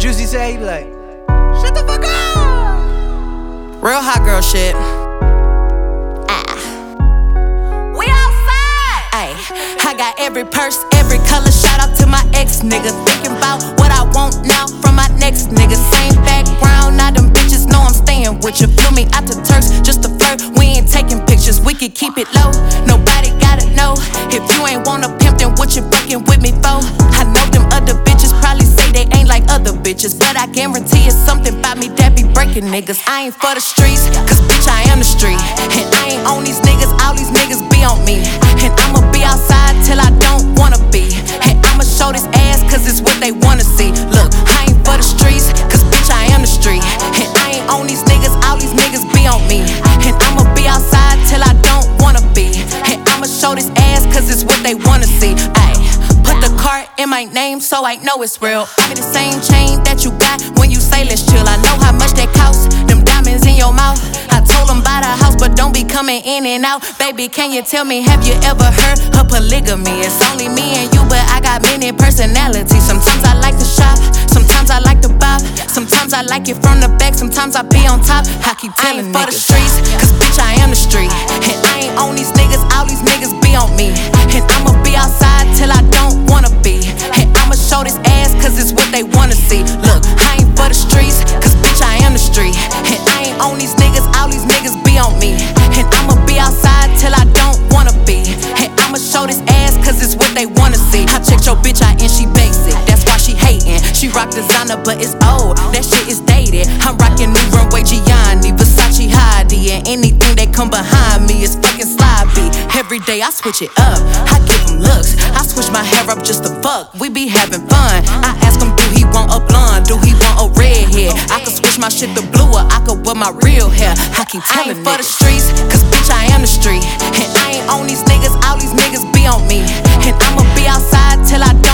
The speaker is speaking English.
Juicy say, he be like, shut the fuck up. Real hot girl shit. Ah. We outside. Ay, I got every purse, every color. Shout out to my ex nigga. Thinking about what I want now from my next nigga. Same background, now them bitches know I'm staying with you. Flew me out to Turks just to flirt. We ain't taking pictures, we can keep it low. Nobody gotta know. If you ain't wanna pimp, then what you fucking with me for? Bitches. But I guarantee it's something about me that be breaking niggas. I ain't for the streets, cause bitch, I am the street. And I ain't on these niggas, all these niggas be on me. And I'ma be outside till I don't wanna be. And I'ma show this ass cause it's what they wanna see. Look, cart in my name so I know it's real. I be the same chain that you got when you say let's chill. I know how much that costs, them diamonds in your mouth. I told them buy the house, but don't be coming in and out. Baby, can you tell me, have you ever heard of polygamy? It's only me and you, but I got many personalities. Sometimes I like to shop, sometimes I like to bop. Sometimes I like it from the back, sometimes I be on top. I keep telling for the streets, cause bitch, I am cause it's what they wanna see. I checked your bitch out and she basic, that's why she hating. She rock designer, but it's old, that shit is dated. I'm rocking new runway Gianni, Versace Heidi, and anything that come behind me is fucking sloppy. Every day I switch it up, I give him looks. I switch my hair up just to fuck, we be having fun. I ask him, do he want a blonde? Do he want a red hair? I could switch my shit to blue or I could wear my real hair. I keep telling for the streets, cause bitch, I am the street. And all these niggas be on me. And I'ma be outside till I don't